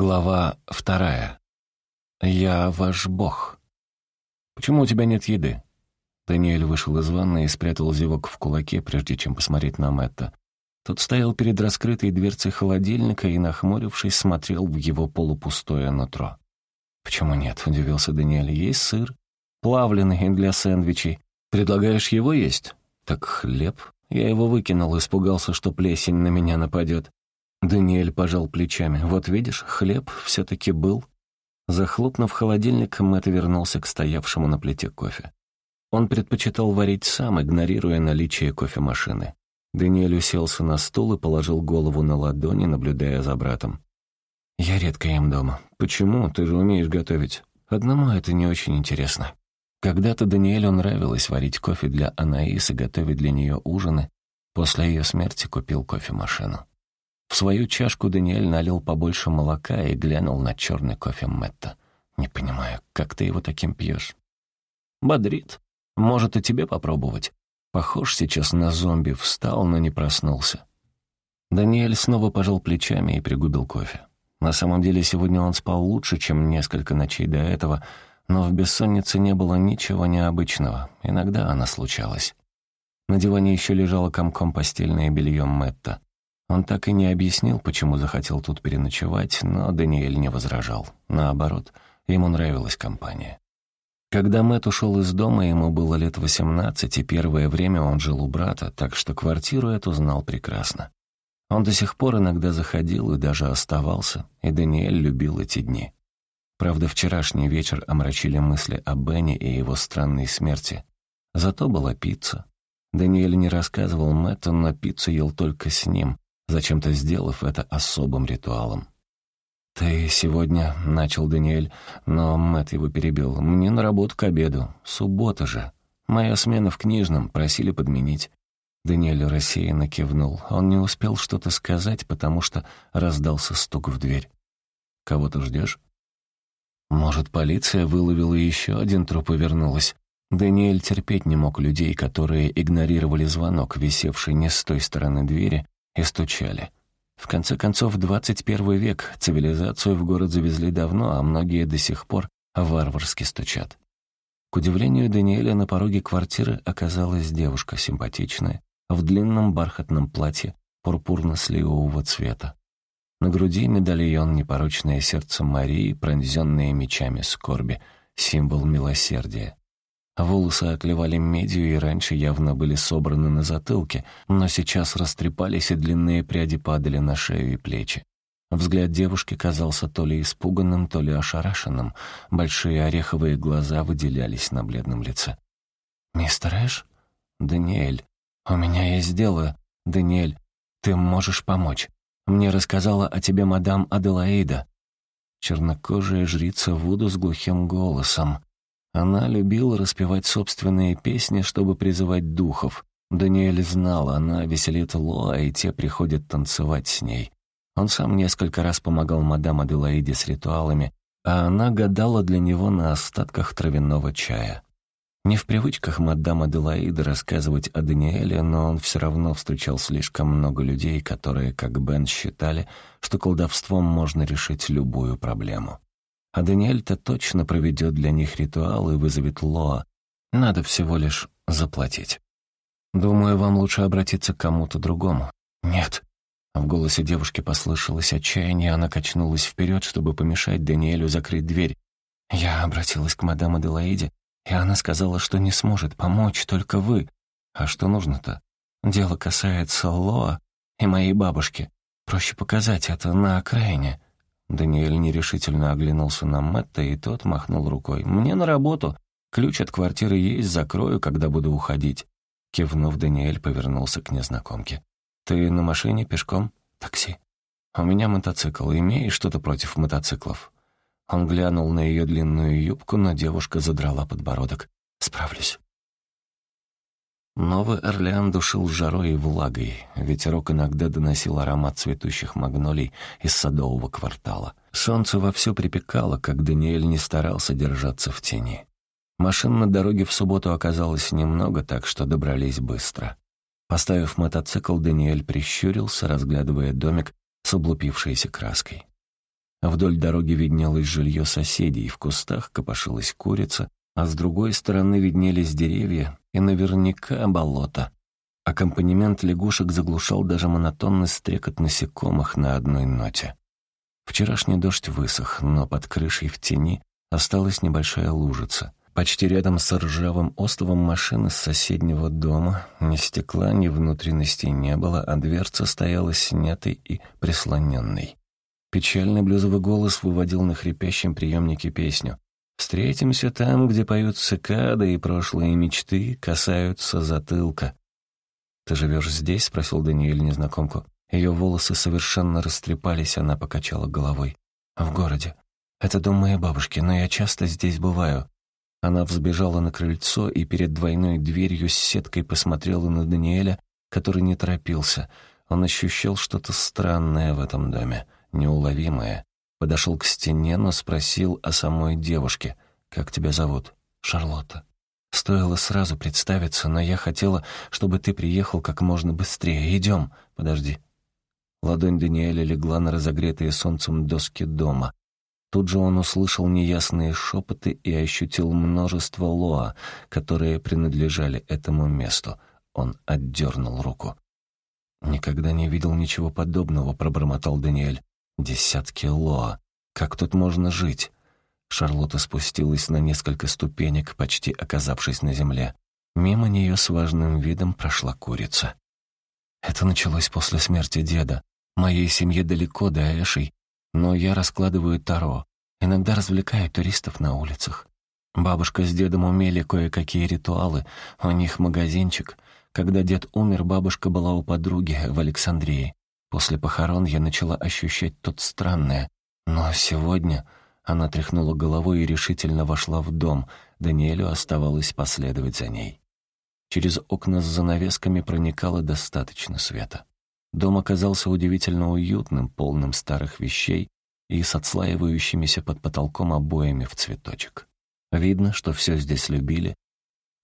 Глава вторая. «Я ваш бог». «Почему у тебя нет еды?» Даниэль вышел из ванны и спрятал зевок в кулаке, прежде чем посмотреть на Мэтта. Тот стоял перед раскрытой дверцей холодильника и, нахмурившись, смотрел в его полупустое нутро. «Почему нет?» — удивился Даниэль. «Есть сыр, плавленый для сэндвичей. Предлагаешь его есть?» «Так хлеб?» Я его выкинул, испугался, что плесень на меня нападет. Даниэль пожал плечами. «Вот видишь, хлеб все-таки был». Захлопнув холодильник, Мэтт вернулся к стоявшему на плите кофе. Он предпочитал варить сам, игнорируя наличие кофемашины. Даниэль уселся на стул и положил голову на ладони, наблюдая за братом. «Я редко ем дома. Почему? Ты же умеешь готовить. Одному это не очень интересно». Когда-то Даниэлю нравилось варить кофе для Анаис и готовить для нее ужины. После ее смерти купил кофемашину. В свою чашку Даниэль налил побольше молока и глянул на черный кофе Мэтта. «Не понимаю, как ты его таким пьешь?» «Бодрит. Может, и тебе попробовать?» Похож сейчас на зомби, встал, но не проснулся. Даниэль снова пожал плечами и пригубил кофе. На самом деле, сегодня он спал лучше, чем несколько ночей до этого — но в бессоннице не было ничего необычного. Иногда она случалась. На диване еще лежало комком постельное белье Мэтта. Он так и не объяснил, почему захотел тут переночевать, но Даниэль не возражал. Наоборот, ему нравилась компания. Когда Мэтт ушел из дома, ему было лет восемнадцать, и первое время он жил у брата, так что квартиру эту знал прекрасно. Он до сих пор иногда заходил и даже оставался, и Даниэль любил эти дни. Правда, вчерашний вечер омрачили мысли о Бене и его странной смерти. Зато была пицца. Даниэль не рассказывал Мэтту, но пиццу ел только с ним, зачем-то сделав это особым ритуалом. «Ты сегодня...» — начал Даниэль, но Мэтт его перебил. «Мне на работу к обеду. Суббота же. Моя смена в книжном. Просили подменить». Даниэль рассеянно кивнул. Он не успел что-то сказать, потому что раздался стук в дверь. «Кого ты ждешь?» Может, полиция выловила еще один труп и вернулась? Даниэль терпеть не мог людей, которые игнорировали звонок, висевший не с той стороны двери, и стучали. В конце концов, 21 век, цивилизацию в город завезли давно, а многие до сих пор варварски стучат. К удивлению Даниэля, на пороге квартиры оказалась девушка симпатичная, в длинном бархатном платье пурпурно-сливового цвета. На груди медальон «Непорочное сердце Марии», пронзенное мечами скорби, символ милосердия. Волосы отливали медью и раньше явно были собраны на затылке, но сейчас растрепались и длинные пряди падали на шею и плечи. Взгляд девушки казался то ли испуганным, то ли ошарашенным. Большие ореховые глаза выделялись на бледном лице. «Мистер Эш? Даниэль, у меня есть дело. Даниэль, ты можешь помочь?» Мне рассказала о тебе мадам Аделаида». Чернокожая жрица Вуду с глухим голосом. Она любила распевать собственные песни, чтобы призывать духов. Даниэль знал, она веселит Лоа, и те приходят танцевать с ней. Он сам несколько раз помогал мадам Аделаиде с ритуалами, а она гадала для него на остатках травяного чая. Не в привычках мадам Аделаида рассказывать о Даниэле, но он все равно встречал слишком много людей, которые, как Бен, считали, что колдовством можно решить любую проблему. А Даниэль-то точно проведет для них ритуал и вызовет Лоа. Надо всего лишь заплатить. «Думаю, вам лучше обратиться к кому-то другому». «Нет». В голосе девушки послышалось отчаяние, она качнулась вперед, чтобы помешать Даниэлю закрыть дверь. «Я обратилась к мадам Аделаиде, и она сказала, что не сможет помочь, только вы. А что нужно-то? Дело касается Лоа и моей бабушки. Проще показать это на окраине». Даниэль нерешительно оглянулся на Мэтта, и тот махнул рукой. «Мне на работу. Ключ от квартиры есть, закрою, когда буду уходить». Кивнув, Даниэль повернулся к незнакомке. «Ты на машине, пешком? Такси?» «У меня мотоцикл. Имеешь что-то против мотоциклов?» Он глянул на ее длинную юбку, но девушка задрала подбородок. «Справлюсь». Новый Орлеан душил жарой и влагой. Ветерок иногда доносил аромат цветущих магнолий из садового квартала. Солнце вовсю припекало, как Даниэль не старался держаться в тени. Машин на дороге в субботу оказалось немного, так что добрались быстро. Поставив мотоцикл, Даниэль прищурился, разглядывая домик с облупившейся краской. Вдоль дороги виднелось жилье соседей, в кустах копошилась курица, а с другой стороны виднелись деревья и наверняка болото. Аккомпанемент лягушек заглушал даже монотонный стрекот насекомых на одной ноте. Вчерашний дождь высох, но под крышей в тени осталась небольшая лужица. Почти рядом с ржавым остовом машины с соседнего дома ни стекла, ни внутренностей не было, а дверца стояла снятой и прислоненной. Печальный блюзовый голос выводил на хрипящем приемнике песню. «Встретимся там, где поют цикады, и прошлые мечты касаются затылка». «Ты живешь здесь?» — спросил Даниэль незнакомку. Ее волосы совершенно растрепались, она покачала головой. «В городе. Это дом моей бабушки, но я часто здесь бываю». Она взбежала на крыльцо и перед двойной дверью с сеткой посмотрела на Даниэля, который не торопился. Он ощущал что-то странное в этом доме, неуловимое. Подошел к стене, но спросил о самой девушке. «Как тебя зовут?» «Шарлотта». Стоило сразу представиться, но я хотела, чтобы ты приехал как можно быстрее. Идем. Подожди. Ладонь Даниэля легла на разогретые солнцем доски дома. Тут же он услышал неясные шепоты и ощутил множество лоа, которые принадлежали этому месту. Он отдернул руку. «Никогда не видел ничего подобного», — пробормотал Даниэль. «Десятки лоа. Как тут можно жить?» Шарлотта спустилась на несколько ступенек, почти оказавшись на земле. Мимо нее с важным видом прошла курица. Это началось после смерти деда. Моей семье далеко до Эшей, но я раскладываю таро. Иногда развлекаю туристов на улицах. Бабушка с дедом умели кое-какие ритуалы, у них магазинчик. Когда дед умер, бабушка была у подруги в Александрии. После похорон я начала ощущать то странное. Но сегодня она тряхнула головой и решительно вошла в дом. Даниэлю оставалось последовать за ней. Через окна с занавесками проникало достаточно света. Дом оказался удивительно уютным, полным старых вещей и с отслаивающимися под потолком обоями в цветочек. Видно, что все здесь любили,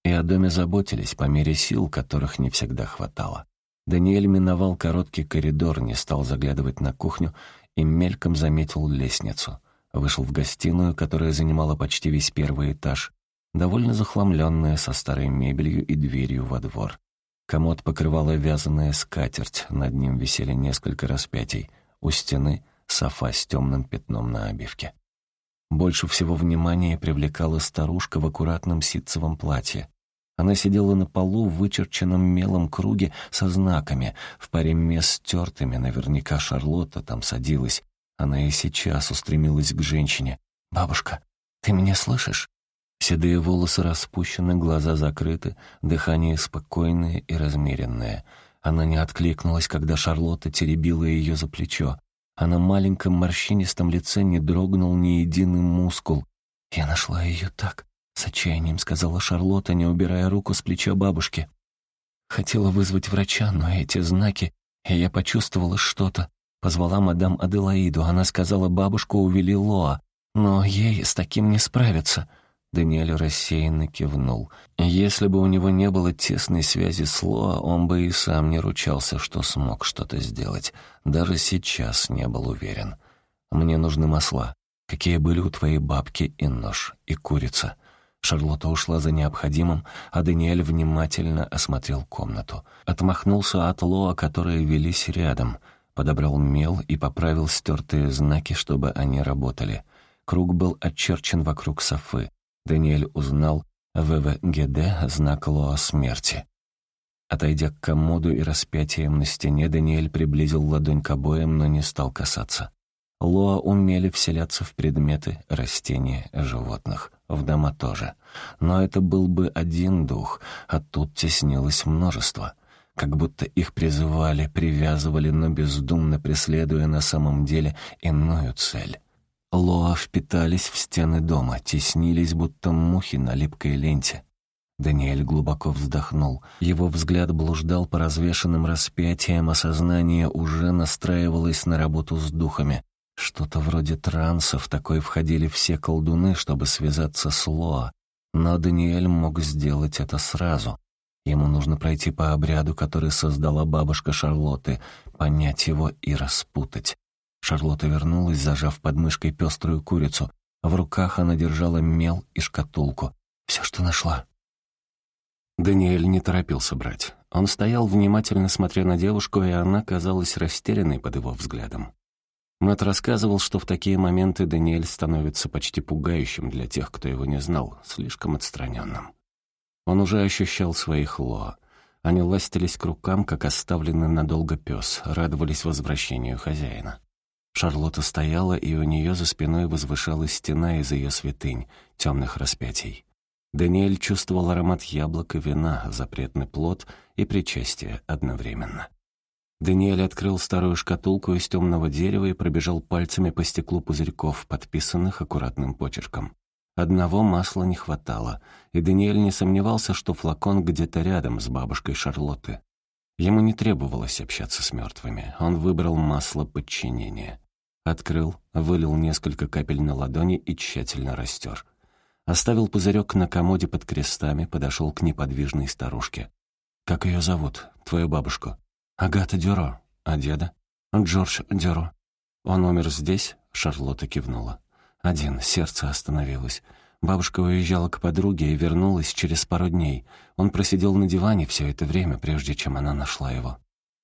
и о доме заботились по мере сил, которых не всегда хватало. Даниэль миновал короткий коридор, не стал заглядывать на кухню и мельком заметил лестницу. Вышел в гостиную, которая занимала почти весь первый этаж, довольно захламленная, со старой мебелью и дверью во двор. Комод покрывала вязаная скатерть, над ним висели несколько распятий. У стены — софа с темным пятном на обивке. Больше всего внимания привлекала старушка в аккуратном ситцевом платье. Она сидела на полу в вычерченном мелом круге со знаками, в паре мест стертыми, наверняка Шарлотта там садилась, она и сейчас устремилась к женщине. «Бабушка, ты меня слышишь?» Седые волосы распущены, глаза закрыты, дыхание спокойное и размеренное. Она не откликнулась, когда Шарлотта теребила ее за плечо, а на маленьком морщинистом лице не дрогнул ни единый мускул. «Я нашла ее так», — с отчаянием сказала Шарлотта, не убирая руку с плеча бабушки. Хотела вызвать врача, но эти знаки, и я почувствовала что-то. Позвала мадам Аделаиду. Она сказала, бабушку увели Лоа. Но ей с таким не справиться. Даниэль рассеянно кивнул. Если бы у него не было тесной связи с Лоа, он бы и сам не ручался, что смог что-то сделать. Даже сейчас не был уверен. «Мне нужны масла. Какие были у твоей бабки и нож, и курица?» Шарлотта ушла за необходимым, а Даниэль внимательно осмотрел комнату. Отмахнулся от Лоа, которые велись рядом — подобрал мел и поправил стертые знаки, чтобы они работали. Круг был очерчен вокруг Софы. Даниэль узнал ВВГД, знак Лоа смерти. Отойдя к комоду и распятием на стене, Даниэль приблизил ладонь к обоям, но не стал касаться. Лоа умели вселяться в предметы, растения, животных, в дома тоже. Но это был бы один дух, а тут теснилось множество — как будто их призывали, привязывали, но бездумно преследуя на самом деле иную цель. Лоа впитались в стены дома, теснились, будто мухи на липкой ленте. Даниэль глубоко вздохнул. Его взгляд блуждал по развешанным распятиям, а сознание уже настраивалось на работу с духами. Что-то вроде транса, в такой входили все колдуны, чтобы связаться с Лоа. Но Даниэль мог сделать это сразу. Ему нужно пройти по обряду, который создала бабушка Шарлотты, понять его и распутать. Шарлотта вернулась, зажав под мышкой пеструю курицу. В руках она держала мел и шкатулку. «Все, что нашла». Даниэль не торопился брать. Он стоял, внимательно смотря на девушку, и она казалась растерянной под его взглядом. Мэтт рассказывал, что в такие моменты Даниэль становится почти пугающим для тех, кто его не знал, слишком отстраненным. Он уже ощущал своих Лоа. Они ластились к рукам, как оставленный надолго пес, радовались возвращению хозяина. Шарлотта стояла, и у нее за спиной возвышалась стена из ее святынь, темных распятий. Даниэль чувствовал аромат яблок и вина, запретный плод и причастие одновременно. Даниэль открыл старую шкатулку из темного дерева и пробежал пальцами по стеклу пузырьков, подписанных аккуратным почерком. Одного масла не хватало, и Даниэль не сомневался, что флакон где-то рядом с бабушкой Шарлотты. Ему не требовалось общаться с мертвыми, он выбрал масло подчинения. Открыл, вылил несколько капель на ладони и тщательно растер. Оставил пузырек на комоде под крестами, подошел к неподвижной старушке. «Как ее зовут? Твою бабушку?» «Агата Дюро. А деда?» «Джордж Дюро». «Он умер здесь?» — Шарлотта кивнула. Один, сердце остановилось. Бабушка уезжала к подруге и вернулась через пару дней. Он просидел на диване все это время, прежде чем она нашла его.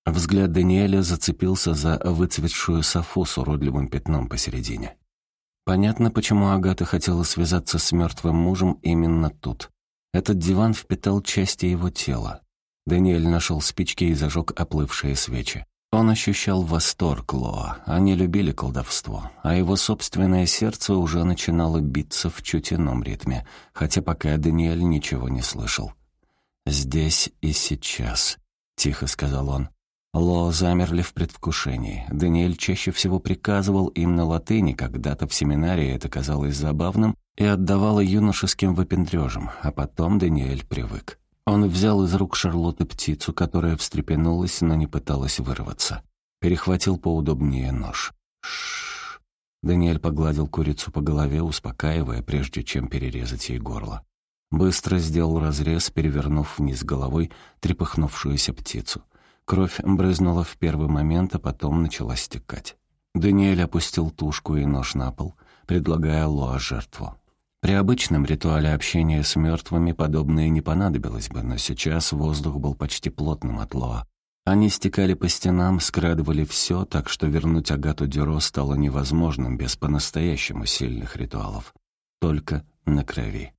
Взгляд Даниэля зацепился за выцветшую софу с уродливым пятном посередине. Понятно, почему Агата хотела связаться с мертвым мужем именно тут. Этот диван впитал части его тела. Даниэль нашел спички и зажег оплывшие свечи. Он ощущал восторг Лоа. Они любили колдовство, а его собственное сердце уже начинало биться в чуть ином ритме, хотя пока Даниэль ничего не слышал. «Здесь и сейчас», — тихо сказал он. Ло замерли в предвкушении. Даниэль чаще всего приказывал им на латыни, когда-то в семинарии это казалось забавным, и отдавало юношеским выпендрежем, а потом Даниэль привык. Он взял из рук Шарлотты птицу, которая встрепенулась, но не пыталась вырваться. Перехватил поудобнее нож. Шш. Даниэль погладил курицу по голове, успокаивая, прежде чем перерезать ей горло. Быстро сделал разрез, перевернув вниз головой трепыхнувшуюся птицу. Кровь брызнула в первый момент, а потом начала стекать. Даниэль опустил тушку и нож на пол, предлагая Лоа жертву. При обычном ритуале общения с мертвыми подобное не понадобилось бы, но сейчас воздух был почти плотным от Лоа. Они стекали по стенам, скрадывали все, так что вернуть Агату Дюро стало невозможным без по-настоящему сильных ритуалов. Только на крови.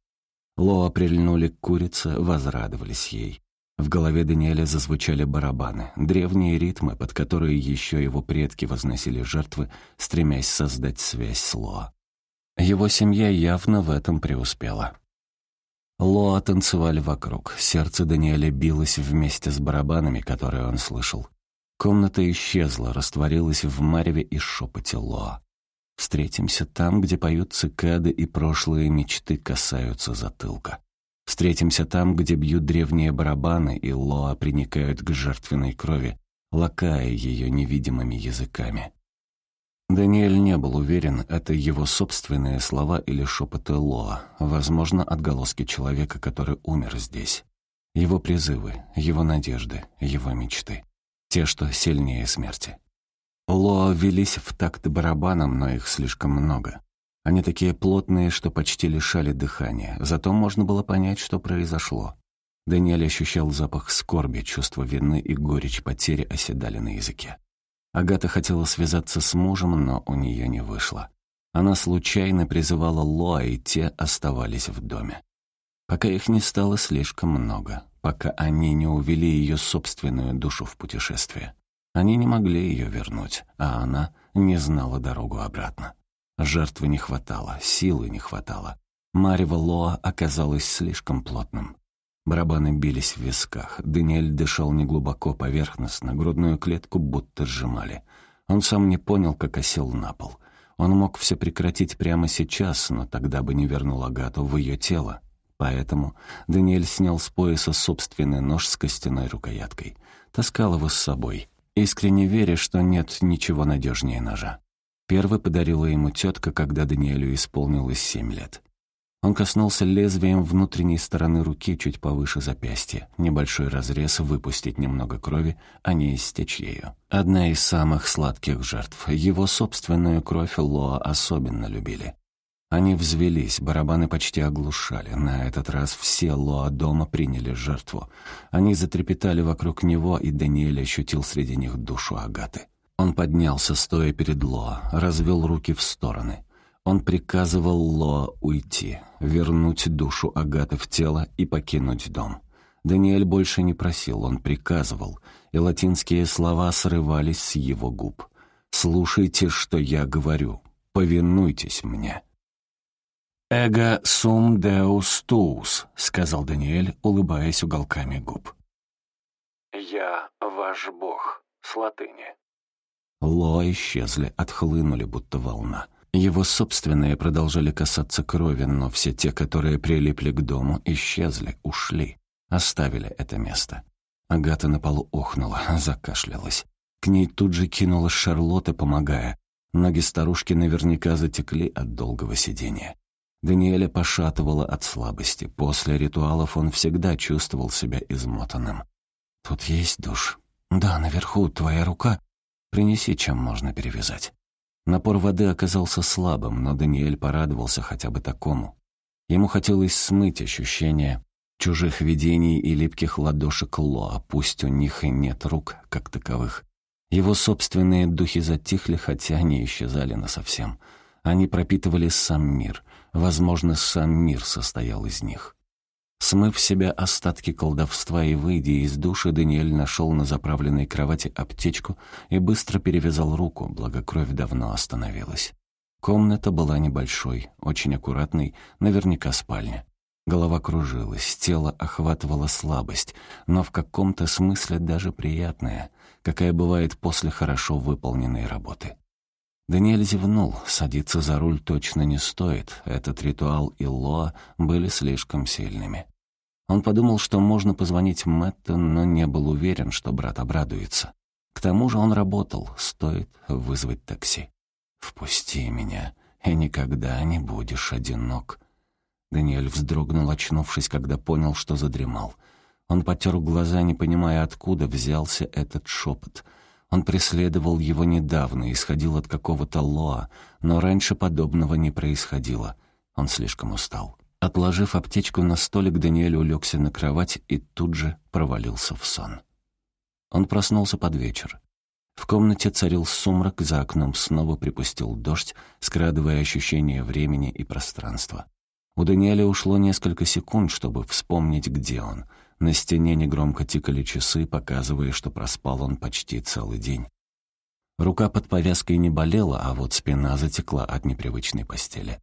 Лоа прильнули к курице, возрадовались ей. В голове Даниэля зазвучали барабаны, древние ритмы, под которые еще его предки возносили жертвы, стремясь создать связь с Лоа. Его семья явно в этом преуспела. Лоа танцевали вокруг. Сердце Даниэля билось вместе с барабанами, которые он слышал. Комната исчезла, растворилась в мареве и шепоте Лоа. Встретимся там, где поют цикады и прошлые мечты касаются затылка. Встретимся там, где бьют древние барабаны, и Лоа приникают к жертвенной крови, лакая ее невидимыми языками. Даниэль не был уверен, это его собственные слова или шепоты Лоа, возможно, отголоски человека, который умер здесь. Его призывы, его надежды, его мечты. Те, что сильнее смерти. Лоа велись в такт барабанам, но их слишком много. Они такие плотные, что почти лишали дыхания, зато можно было понять, что произошло. Даниэль ощущал запах скорби, чувство вины и горечь потери оседали на языке. Агата хотела связаться с мужем, но у нее не вышло. Она случайно призывала Лоа, и те оставались в доме. Пока их не стало слишком много, пока они не увели ее собственную душу в путешествие. Они не могли ее вернуть, а она не знала дорогу обратно. Жертвы не хватало, силы не хватало. Марева Лоа оказалось слишком плотным. Барабаны бились в висках. Даниэль дышал неглубоко, поверхностно, грудную клетку будто сжимали. Он сам не понял, как осел на пол. Он мог все прекратить прямо сейчас, но тогда бы не вернул Агату в ее тело. Поэтому Даниэль снял с пояса собственный нож с костяной рукояткой. Таскал его с собой, искренне веря, что нет ничего надежнее ножа. Первый подарила ему тетка, когда Даниэлю исполнилось семь лет. Он коснулся лезвием внутренней стороны руки чуть повыше запястья. Небольшой разрез, выпустить немного крови, а не истечь ею. Одна из самых сладких жертв. Его собственную кровь Лоа особенно любили. Они взвелись, барабаны почти оглушали. На этот раз все Лоа дома приняли жертву. Они затрепетали вокруг него, и Даниэль ощутил среди них душу Агаты. Он поднялся, стоя перед Лоа, развел руки в стороны. Он приказывал Лоа уйти, вернуть душу Агаты в тело и покинуть дом. Даниэль больше не просил, он приказывал, и латинские слова срывались с его губ. «Слушайте, что я говорю. Повинуйтесь мне». «Эго сум деус туус», — сказал Даниэль, улыбаясь уголками губ. «Я ваш бог» с латыни. Ло исчезли, отхлынули, будто волна. Его собственные продолжали касаться крови, но все те, которые прилипли к дому, исчезли, ушли, оставили это место. Агата на полу охнула, закашлялась. К ней тут же кинулась Шарлотта, помогая. Ноги старушки наверняка затекли от долгого сидения. Даниэля пошатывала от слабости. После ритуалов он всегда чувствовал себя измотанным. «Тут есть душ?» «Да, наверху, твоя рука. Принеси, чем можно перевязать». Напор воды оказался слабым, но Даниэль порадовался хотя бы такому. Ему хотелось смыть ощущение чужих видений и липких ладошек Лоа, пусть у них и нет рук, как таковых. Его собственные духи затихли, хотя не исчезали насовсем. Они пропитывали сам мир. Возможно, сам мир состоял из них. Смыв себя остатки колдовства и выйдя из души, Даниэль нашел на заправленной кровати аптечку и быстро перевязал руку, благо кровь давно остановилась. Комната была небольшой, очень аккуратной, наверняка спальня. Голова кружилась, тело охватывала слабость, но в каком-то смысле даже приятная, какая бывает после хорошо выполненной работы. Даниэль зевнул. Садиться за руль точно не стоит. Этот ритуал и Лоа были слишком сильными. Он подумал, что можно позвонить Мэтту, но не был уверен, что брат обрадуется. К тому же он работал, стоит вызвать такси. «Впусти меня, и никогда не будешь одинок». Даниэль вздрогнул, очнувшись, когда понял, что задремал. Он потер глаза, не понимая, откуда взялся этот шепот. Он преследовал его недавно, исходил от какого-то лоа, но раньше подобного не происходило. Он слишком устал. Отложив аптечку на столик, Даниэль улегся на кровать и тут же провалился в сон. Он проснулся под вечер. В комнате царил сумрак, за окном снова припустил дождь, скрадывая ощущение времени и пространства. У Даниэля ушло несколько секунд, чтобы вспомнить, где он. На стене негромко тикали часы, показывая, что проспал он почти целый день. Рука под повязкой не болела, а вот спина затекла от непривычной постели.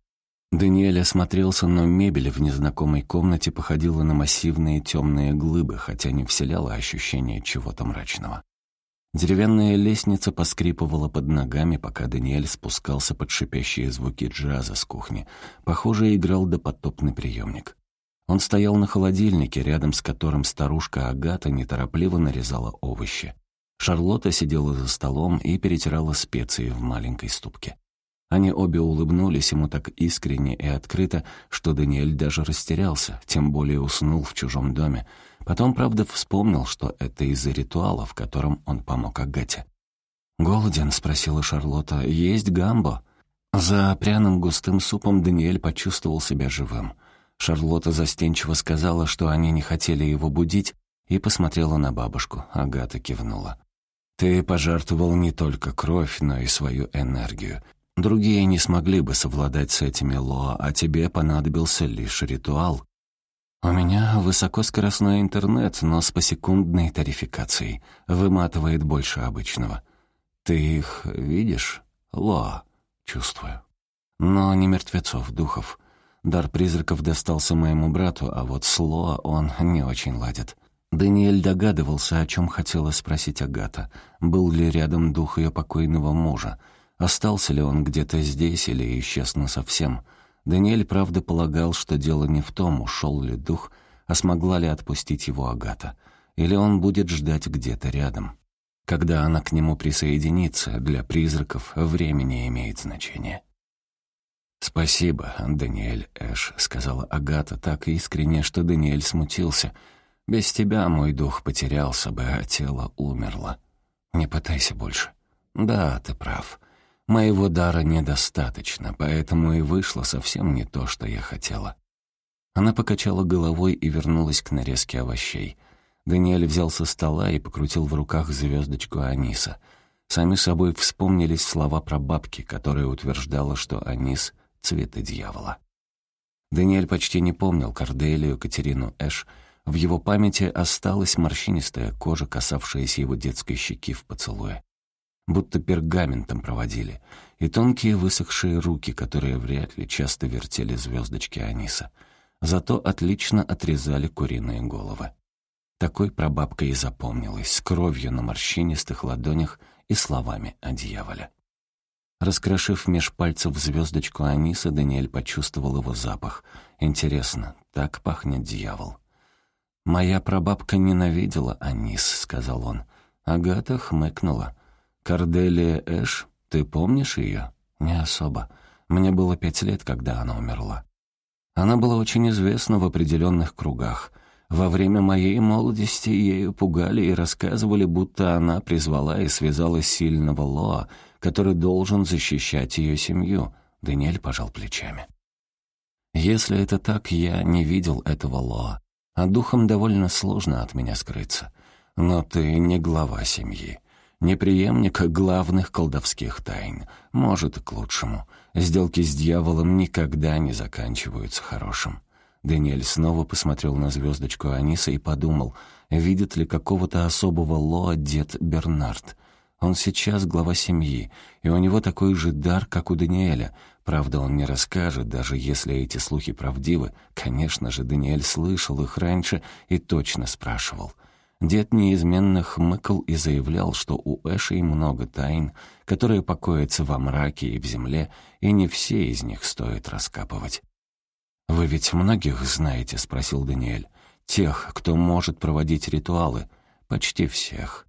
Даниэль осмотрелся, но мебель в незнакомой комнате походила на массивные темные глыбы, хотя не вселяла ощущение чего-то мрачного. Деревянная лестница поскрипывала под ногами, пока Даниэль спускался под шипящие звуки джаза с кухни. Похоже, играл допотопный приемник. Он стоял на холодильнике, рядом с которым старушка Агата неторопливо нарезала овощи. Шарлотта сидела за столом и перетирала специи в маленькой ступке. Они обе улыбнулись ему так искренне и открыто, что Даниэль даже растерялся, тем более уснул в чужом доме. Потом, правда, вспомнил, что это из-за ритуала, в котором он помог Агате. «Голоден?» — спросила Шарлотта. «Есть гамбо?» За пряным густым супом Даниэль почувствовал себя живым. Шарлотта застенчиво сказала, что они не хотели его будить, и посмотрела на бабушку. Агата кивнула. «Ты пожертвовал не только кровь, но и свою энергию. Другие не смогли бы совладать с этими Лоа, а тебе понадобился лишь ритуал. У меня высокоскоростной интернет, но с посекундной тарификацией. Выматывает больше обычного. Ты их видишь? Лоа. Чувствую. Но не мертвецов, духов. Дар призраков достался моему брату, а вот с Лоа он не очень ладит. Даниэль догадывался, о чем хотела спросить Агата. Был ли рядом дух ее покойного мужа? Остался ли он где-то здесь или исчез насовсем? Даниэль, правда, полагал, что дело не в том, ушел ли дух, а смогла ли отпустить его Агата. Или он будет ждать где-то рядом. Когда она к нему присоединится, для призраков время не имеет значения. «Спасибо, Даниэль Эш», — сказала Агата так искренне, что Даниэль смутился. «Без тебя мой дух потерялся бы, а тело умерло. Не пытайся больше». «Да, ты прав. Моего дара недостаточно, поэтому и вышло совсем не то, что я хотела». Она покачала головой и вернулась к нарезке овощей. Даниэль взял со стола и покрутил в руках звездочку аниса. Сами собой вспомнились слова про бабки, которая утверждала, что анис — цветы дьявола. Даниэль почти не помнил Корделию, Катерину Эш. В его памяти осталась морщинистая кожа, касавшаяся его детской щеки в поцелуе. Будто пергаментом проводили. И тонкие высохшие руки, которые вряд ли часто вертели звездочки Аниса. Зато отлично отрезали куриные головы. Такой прабабка и запомнилась, с кровью на морщинистых ладонях и словами о дьяволе. Раскрошив меж пальцев звездочку аниса, Даниэль почувствовал его запах. Интересно, так пахнет дьявол. «Моя прабабка ненавидела анис», — сказал он. Агата хмыкнула. «Корделия Эш, ты помнишь ее?» «Не особо. Мне было пять лет, когда она умерла. Она была очень известна в определенных кругах. Во время моей молодости ею пугали и рассказывали, будто она призвала и связала сильного Лоа, который должен защищать ее семью. Даниэль пожал плечами. «Если это так, я не видел этого Лоа, а духом довольно сложно от меня скрыться. Но ты не глава семьи, не преемник главных колдовских тайн. Может, и к лучшему. Сделки с дьяволом никогда не заканчиваются хорошим». Даниэль снова посмотрел на звездочку Аниса и подумал, видит ли какого-то особого Лоа дед Бернард. Он сейчас глава семьи, и у него такой же дар, как у Даниэля. Правда, он не расскажет, даже если эти слухи правдивы. Конечно же, Даниэль слышал их раньше и точно спрашивал. Дед неизменно хмыкал и заявлял, что у Эшей много тайн, которые покоятся во мраке и в земле, и не все из них стоит раскапывать. «Вы ведь многих знаете?» — спросил Даниэль. «Тех, кто может проводить ритуалы?» «Почти всех.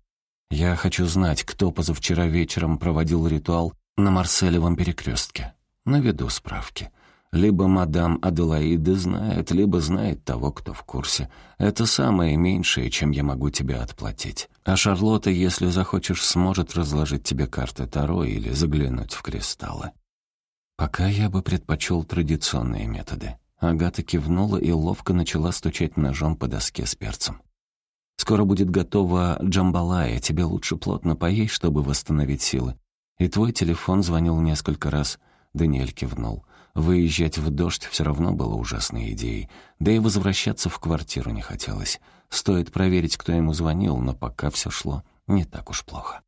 Я хочу знать, кто позавчера вечером проводил ритуал на Марселевом перекрестке. Наведу справки. Либо мадам Аделаида знает, либо знает того, кто в курсе. Это самое меньшее, чем я могу тебе отплатить. А Шарлотта, если захочешь, сможет разложить тебе карты Таро или заглянуть в кристаллы. Пока я бы предпочел традиционные методы. Агата кивнула и ловко начала стучать ножом по доске с перцем. «Скоро будет готова джамбалая, тебе лучше плотно поесть, чтобы восстановить силы. И твой телефон звонил несколько раз». Даниэль кивнул. Выезжать в дождь все равно было ужасной идеей, да и возвращаться в квартиру не хотелось. Стоит проверить, кто ему звонил, но пока все шло не так уж плохо.